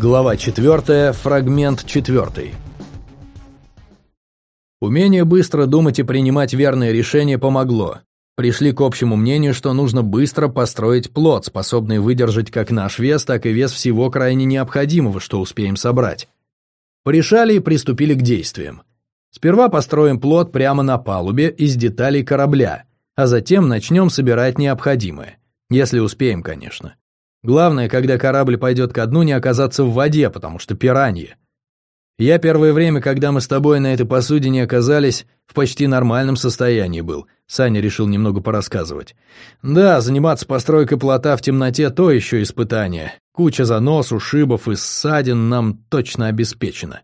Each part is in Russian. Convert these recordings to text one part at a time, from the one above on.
Глава 4, фрагмент 4. Умение быстро думать и принимать верные решения помогло. Пришли к общему мнению, что нужно быстро построить плод, способный выдержать как наш вес, так и вес всего крайне необходимого, что успеем собрать. Порешали и приступили к действиям. Сперва построим плод прямо на палубе из деталей корабля, а затем начнем собирать необходимое. Если успеем, конечно. Главное, когда корабль пойдет ко дну, не оказаться в воде, потому что пираньи. Я первое время, когда мы с тобой на этой посудине оказались, в почти нормальном состоянии был. Саня решил немного порассказывать. Да, заниматься постройкой плота в темноте – то еще испытание. Куча занос, ушибов и ссадин нам точно обеспечена.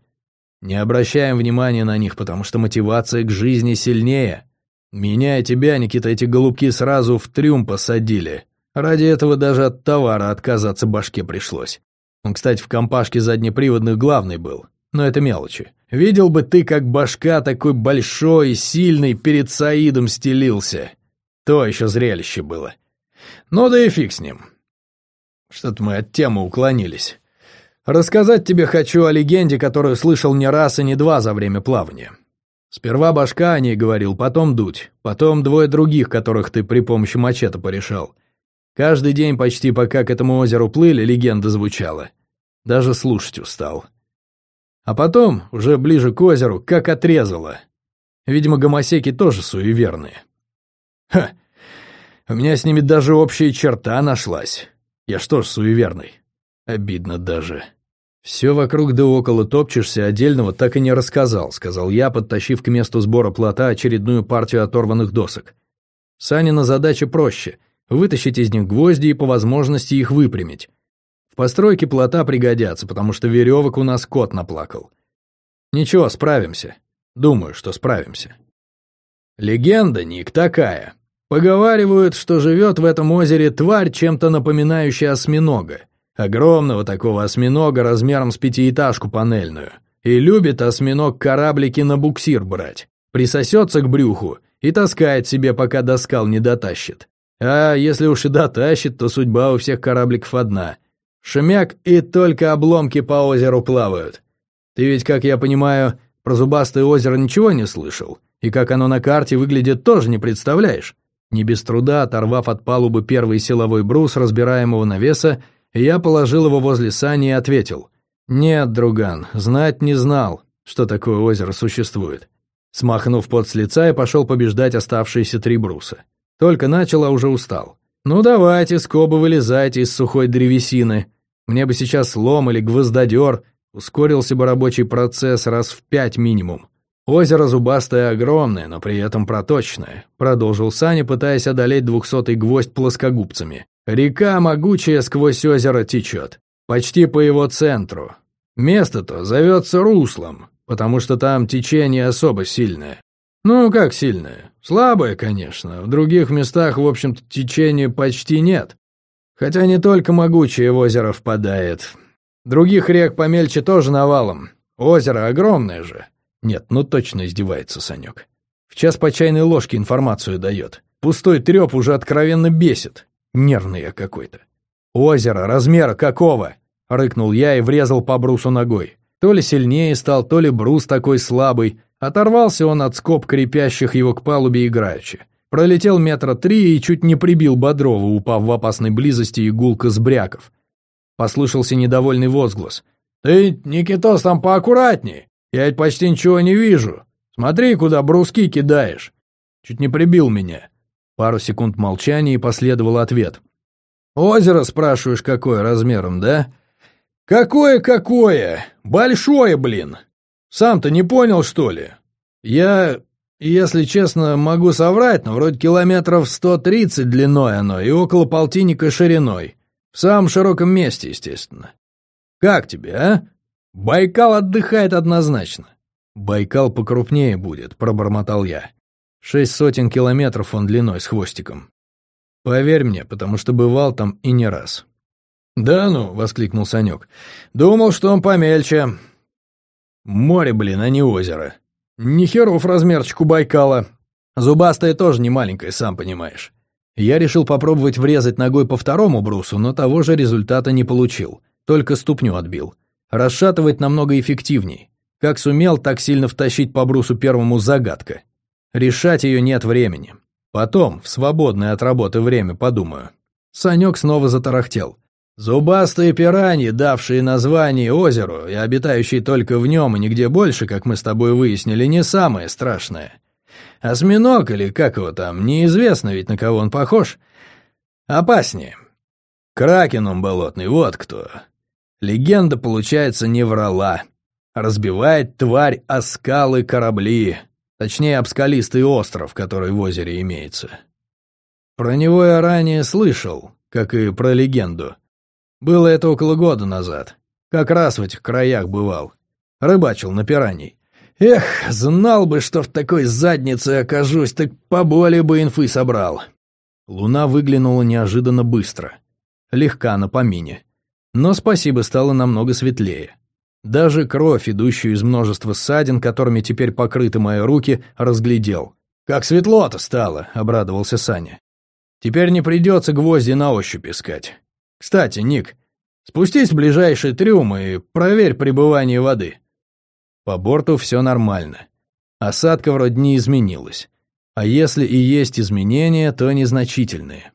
Не обращаем внимания на них, потому что мотивация к жизни сильнее. Меня и тебя, Никита, эти голубки сразу в трюм посадили. Ради этого даже от товара отказаться башке пришлось. Он, кстати, в компашке заднеприводных главный был. Но это мелочи. Видел бы ты, как башка такой большой и сильный перед Саидом стелился. То еще зрелище было. Ну да и фиг с ним. Что-то мы от темы уклонились. Рассказать тебе хочу о легенде, которую слышал не раз и не два за время плавания. Сперва башка о ней говорил, потом дуть, потом двое других, которых ты при помощи мачете порешал. Каждый день почти пока к этому озеру плыли, легенда звучала. Даже слушать устал. А потом, уже ближе к озеру, как отрезало. Видимо, гомосеки тоже суеверные. Ха! У меня с ними даже общая черта нашлась. Я что ж суеверный? Обидно даже. Все вокруг да около топчешься, отдельного так и не рассказал, сказал я, подтащив к месту сбора плота очередную партию оторванных досок. Санина задача проще — вытащить из них гвозди и по возможности их выпрямить. В постройке плота пригодятся, потому что веревок у нас кот наплакал. Ничего, справимся. Думаю, что справимся. Легенда, Ник, такая. Поговаривают, что живет в этом озере тварь, чем-то напоминающая осьминога. Огромного такого осьминога размером с пятиэтажку панельную. И любит осьминог кораблики на буксир брать. Присосется к брюху и таскает себе, пока до скал не дотащит. А если уж и дотащит, то судьба у всех корабликов одна. Шемяк и только обломки по озеру плавают. Ты ведь, как я понимаю, про зубастое озеро ничего не слышал, и как оно на карте выглядит, тоже не представляешь. Не без труда, оторвав от палубы первый силовой брус разбираемого навеса, я положил его возле сани и ответил. «Нет, друган, знать не знал, что такое озеро существует». Смахнув пот с лица, я пошел побеждать оставшиеся три бруса. Только начал, а уже устал. «Ну давайте, скобы, вылезайте из сухой древесины. Мне бы сейчас лом или гвоздодер, ускорился бы рабочий процесс раз в пять минимум. Озеро зубастое огромное, но при этом проточное», продолжил Саня, пытаясь одолеть двухсотый гвоздь плоскогубцами. «Река могучая сквозь озеро течет, почти по его центру. Место-то зовется руслом, потому что там течение особо сильное. Ну, как сильное? Слабое, конечно. В других местах, в общем-то, течения почти нет. Хотя не только могучее в озеро впадает. Других рек помельче тоже навалом. Озеро огромное же. Нет, ну точно издевается Санек. В час по чайной ложке информацию дает. Пустой треп уже откровенно бесит. Нервный я какой-то. «Озеро размера какого?» — рыкнул я и врезал по брусу ногой. То ли сильнее стал, то ли брус такой слабый, Оторвался он от скоб, крепящих его к палубе играючи. Пролетел метра три и чуть не прибил Бодрова, упав в опасной близости игулка с бряков. Послышался недовольный возглас. «Ты, Никитос, там поаккуратней! Я ведь почти ничего не вижу! Смотри, куда бруски кидаешь!» Чуть не прибил меня. Пару секунд молчания и последовал ответ. «Озеро, спрашиваешь, какое размером, да?» «Какое-какое? Большое, блин! Сам-то не понял, что ли? Я, если честно, могу соврать, но вроде километров 130 длиной оно и около полтинника шириной. В самом широком месте, естественно. Как тебе, а? Байкал отдыхает однозначно. Байкал покрупнее будет, пробормотал я. Шесть сотен километров он длиной с хвостиком. Поверь мне, потому что бывал там и не раз. «Да ну!» — воскликнул Санек. «Думал, что он помельче. Море, блин, а не озеро. Не херов размерчику Байкала. Зубастая тоже не маленькая, сам понимаешь. Я решил попробовать врезать ногой по второму брусу, но того же результата не получил. Только ступню отбил. расшатывать намного эффективней. Как сумел, так сильно втащить по брусу первому загадка. Решать ее нет времени. Потом, в свободное от работы время, подумаю. Санек снова затарахтел. Зубастые пираньи, давшие название озеру и обитающие только в нем и нигде больше, как мы с тобой выяснили, не самое страшное. Осьминог или как его там, неизвестно ведь на кого он похож. Опаснее. Кракен он болотный, вот кто. Легенда, получается, не врала. Разбивает тварь о скалы корабли, точнее, об скалистый остров, который в озере имеется. Про него я ранее слышал, как и про легенду. Было это около года назад. Как раз в этих краях бывал. Рыбачил на пираний. Эх, знал бы, что в такой заднице окажусь, так поболее бы инфы собрал. Луна выглянула неожиданно быстро. Легка на помине. Но спасибо стало намного светлее. Даже кровь, идущую из множества ссадин, которыми теперь покрыты мои руки, разглядел. «Как светло-то стало!» — обрадовался Саня. «Теперь не придется гвозди на ощупь искать. Кстати, Ник, спустись в ближайший трюм и проверь пребывание воды». По борту все нормально. Осадка вроде не изменилась. А если и есть изменения, то незначительные.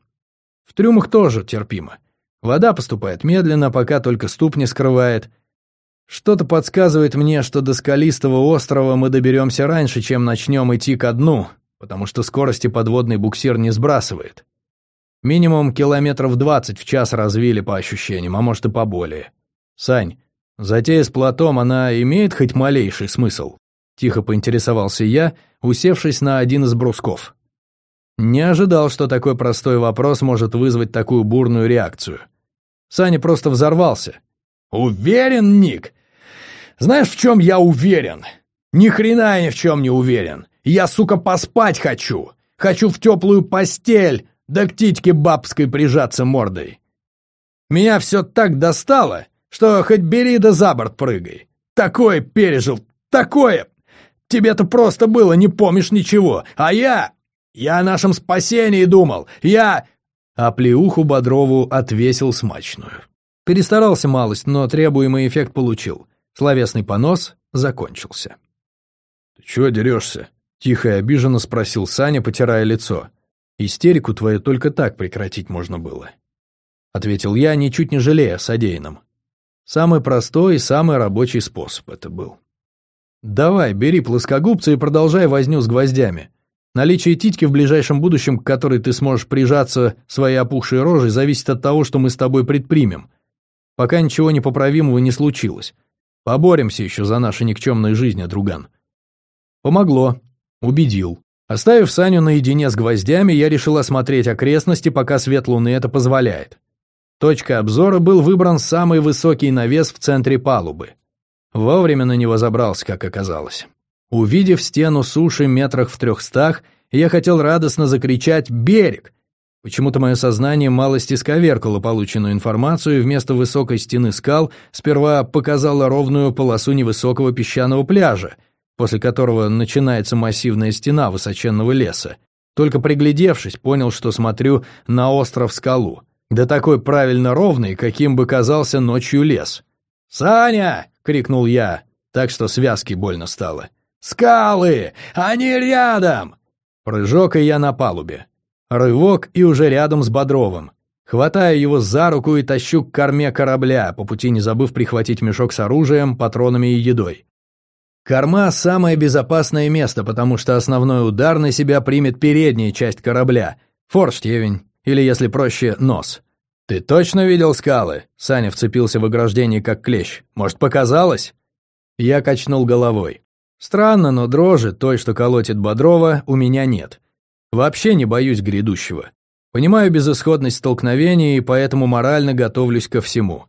В трюмах тоже терпимо. Вода поступает медленно, пока только ступни скрывает — что-то подсказывает мне, что до скалистого острова мы доберемся раньше, чем начнем идти ко дну, потому что скорости подводный буксир не сбрасывает. Минимум километров двадцать в час развили по ощущениям, а может и поболее. Сань, затея с платом, она имеет хоть малейший смысл? Тихо поинтересовался я, усевшись на один из брусков. Не ожидал, что такой простой вопрос может вызвать такую бурную реакцию. Саня просто взорвался. «Уверен, Ник? Знаешь, в чем я уверен? Ни хрена я ни в чем не уверен. Я, сука, поспать хочу. Хочу в теплую постель, да к титьке бабской прижаться мордой. Меня все так достало, что хоть бери да за борт прыгай. Такое пережил, такое! Тебе-то просто было, не помнишь ничего. А я... Я о нашем спасении думал. Я... А плеуху Бодрову отвесил смачную. Перестарался малость, но требуемый эффект получил. Словесный понос закончился. «Ты чего дерешься?» — тихо и обиженно спросил Саня, потирая лицо. «Истерику твою только так прекратить можно было». Ответил я, ничуть не жалея содеянным. Самый простой и самый рабочий способ это был. «Давай, бери плоскогубцы и продолжай возню с гвоздями. Наличие титьки в ближайшем будущем, к которой ты сможешь прижаться своей опухшей рожей, зависит от того, что мы с тобой предпримем. Пока ничего непоправимого не случилось. Поборемся еще за наши никчемные жизни, друган. Помогло. Убедил. Оставив Саню наедине с гвоздями, я решил осмотреть окрестности, пока свет луны это позволяет. Точкой обзора был выбран самый высокий навес в центре палубы. Вовремя на него забрался, как оказалось. Увидев стену суши метрах в трехстах, я хотел радостно закричать «Берег!», Почему-то мое сознание малость исковеркало полученную информацию и вместо высокой стены скал сперва показало ровную полосу невысокого песчаного пляжа, после которого начинается массивная стена высоченного леса. Только приглядевшись, понял, что смотрю на остров-скалу. Да такой правильно ровный, каким бы казался ночью лес. «Саня!» — крикнул я, так что связки больно стало. «Скалы! Они рядом!» Прыжок, и я на палубе. Рывок и уже рядом с Бодровым. Хватаю его за руку и тащу к корме корабля, по пути не забыв прихватить мешок с оружием, патронами и едой. Корма – самое безопасное место, потому что основной удар на себя примет передняя часть корабля, форштевень, или, если проще, нос. «Ты точно видел скалы?» – Саня вцепился в ограждение как клещ. «Может, показалось?» Я качнул головой. Странно, но дрожи, той, что колотит Бодрова, у меня нет. Вообще не боюсь грядущего. Понимаю безысходность столкновения и поэтому морально готовлюсь ко всему.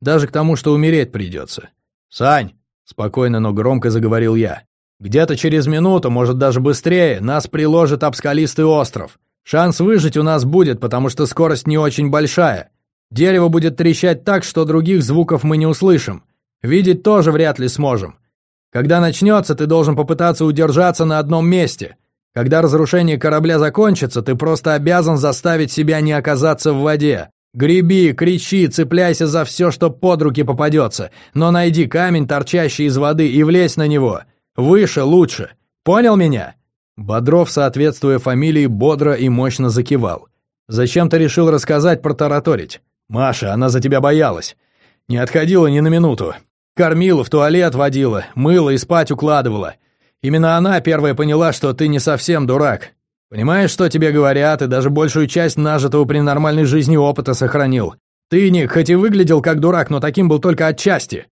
Даже к тому, что умереть придется. «Сань!» – спокойно, но громко заговорил я. «Где-то через минуту, может даже быстрее, нас приложит об скалистый остров. Шанс выжить у нас будет, потому что скорость не очень большая. Дерево будет трещать так, что других звуков мы не услышим. Видеть тоже вряд ли сможем. Когда начнется, ты должен попытаться удержаться на одном месте. Когда разрушение корабля закончится, ты просто обязан заставить себя не оказаться в воде. Греби, кричи, цепляйся за все, что под руки попадется, но найди камень, торчащий из воды, и влезь на него. Выше, лучше. Понял меня?» Бодров, соответствуя фамилии, бодро и мощно закивал. «Зачем ты решил рассказать про тараторить? Маша, она за тебя боялась. Не отходила ни на минуту. Кормила, в туалет водила, мыла и спать укладывала. Именно она первая поняла, что ты не совсем дурак. Понимаешь, что тебе говорят, и даже большую часть нажитого при нормальной жизни опыта сохранил. Ты, Ник, хоть и выглядел как дурак, но таким был только отчасти.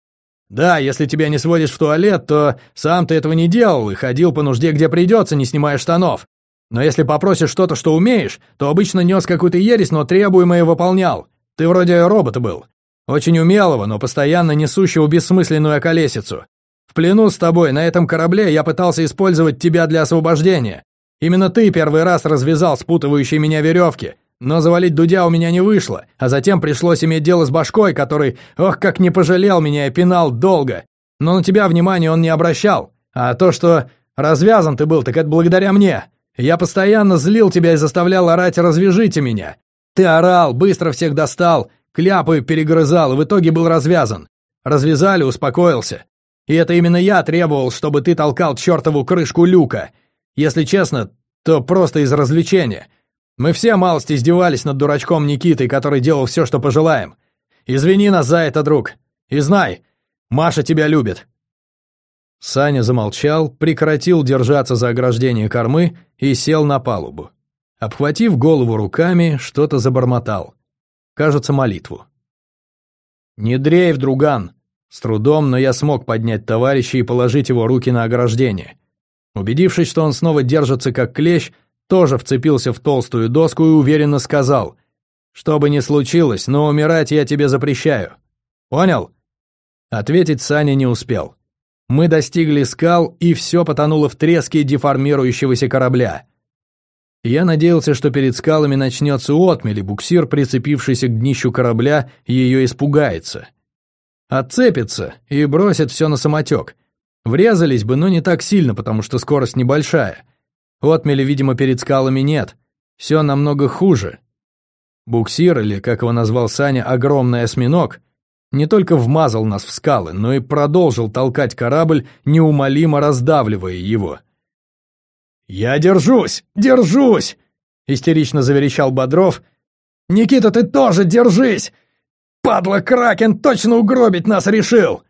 Да, если тебя не сводишь в туалет, то сам ты этого не делал и ходил по нужде, где придется, не снимая штанов. Но если попросишь что-то, что умеешь, то обычно нес какую-то ересь, но требуемое выполнял. Ты вроде робота был. Очень умелого, но постоянно несущего бессмысленную околесицу. В плену с тобой на этом корабле я пытался использовать тебя для освобождения. Именно ты первый раз развязал спутывающие меня веревки, но завалить Дудя у меня не вышло, а затем пришлось иметь дело с башкой, который, ох, как не пожалел меня и пинал долго. Но на тебя внимания он не обращал. А то, что развязан ты был, так это благодаря мне. Я постоянно злил тебя и заставлял орать «развяжите меня». Ты орал, быстро всех достал, кляпы перегрызал и в итоге был развязан. Развязали, успокоился. И это именно я требовал, чтобы ты толкал чертову крышку люка — если честно, то просто из развлечения. Мы все малость издевались над дурачком Никитой, который делал все, что пожелаем. Извини нас за это, друг. И знай, Маша тебя любит». Саня замолчал, прекратил держаться за ограждение кормы и сел на палубу. Обхватив голову руками, что-то забормотал. Кажется, молитву. «Не дрейф, друган!» С трудом, но я смог поднять товарища и положить его руки на ограждение. Убедившись, что он снова держится как клещ, тоже вцепился в толстую доску и уверенно сказал, «Что бы ни случилось, но умирать я тебе запрещаю. Понял?» Ответить Саня не успел. Мы достигли скал, и все потонуло в треске деформирующегося корабля. Я надеялся, что перед скалами начнется отмель, и буксир, прицепившийся к днищу корабля, ее испугается. Отцепится и бросит все на самотек — Врезались бы, но не так сильно, потому что скорость небольшая. Отмели, видимо, перед скалами нет. Все намного хуже. Буксир, или, как его назвал Саня, огромный осьминог, не только вмазал нас в скалы, но и продолжил толкать корабль, неумолимо раздавливая его. «Я держусь! Держусь!» — истерично заверещал Бодров. «Никита, ты тоже держись! Падла Кракен точно угробить нас решил!»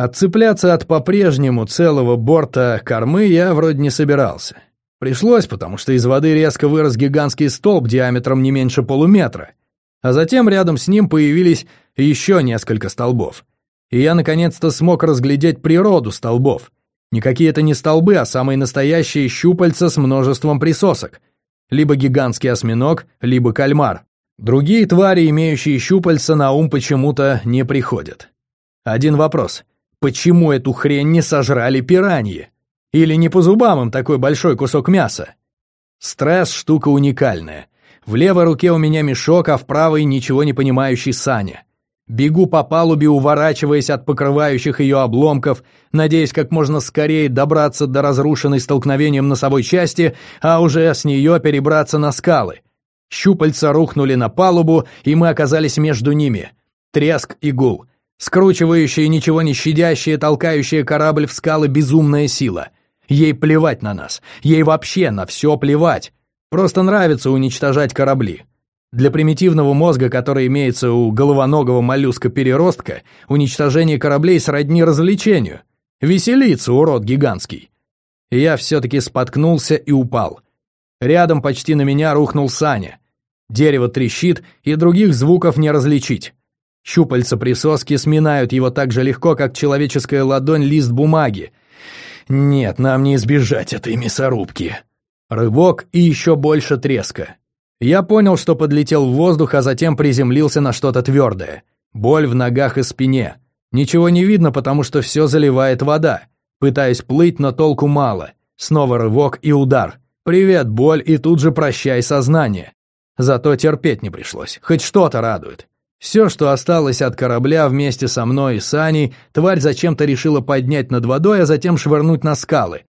Отцепляться от по-прежнему целого борта кормы я вроде не собирался. Пришлось, потому что из воды резко вырос гигантский столб диаметром не меньше полуметра, а затем рядом с ним появились еще несколько столбов. И я наконец-то смог разглядеть природу столбов. Никакие это не столбы, а самые настоящие щупальца с множеством присосок. Либо гигантский осьминог, либо кальмар. Другие твари, имеющие щупальца, на ум почему-то не приходят. Один вопрос. Почему эту хрень не сожрали пираньи? Или не по зубам им такой большой кусок мяса? Стресс – штука уникальная. В левой руке у меня мешок, а в правой ничего не понимающий Саня. Бегу по палубе, уворачиваясь от покрывающих ее обломков, надеясь как можно скорее добраться до разрушенной столкновением носовой части, а уже с нее перебраться на скалы. Щупальца рухнули на палубу, и мы оказались между ними. Треск и гул. Скручивающая, ничего не щадящая, толкающая корабль в скалы безумная сила. Ей плевать на нас. Ей вообще на все плевать. Просто нравится уничтожать корабли. Для примитивного мозга, который имеется у головоногого моллюска-переростка, уничтожение кораблей сродни развлечению. Веселится, урод гигантский. Я все-таки споткнулся и упал. Рядом почти на меня рухнул Саня. Дерево трещит, и других звуков не различить. Щупальца присоски сминают его так же легко, как человеческая ладонь лист бумаги. Нет, нам не избежать этой мясорубки. Рывок и еще больше треска. Я понял, что подлетел в воздух, а затем приземлился на что-то твердое. Боль в ногах и спине. Ничего не видно, потому что все заливает вода. Пытаюсь плыть, но толку мало. Снова рывок и удар. Привет, боль, и тут же прощай сознание. Зато терпеть не пришлось. Хоть что-то радует. Все, что осталось от корабля вместе со мной и Саней, тварь зачем-то решила поднять над водой, а затем швырнуть на скалы.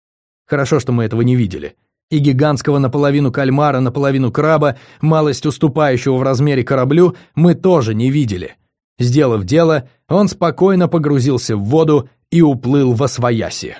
Хорошо, что мы этого не видели. И гигантского наполовину кальмара, наполовину краба, малость уступающего в размере кораблю, мы тоже не видели. Сделав дело, он спокойно погрузился в воду и уплыл во свояси.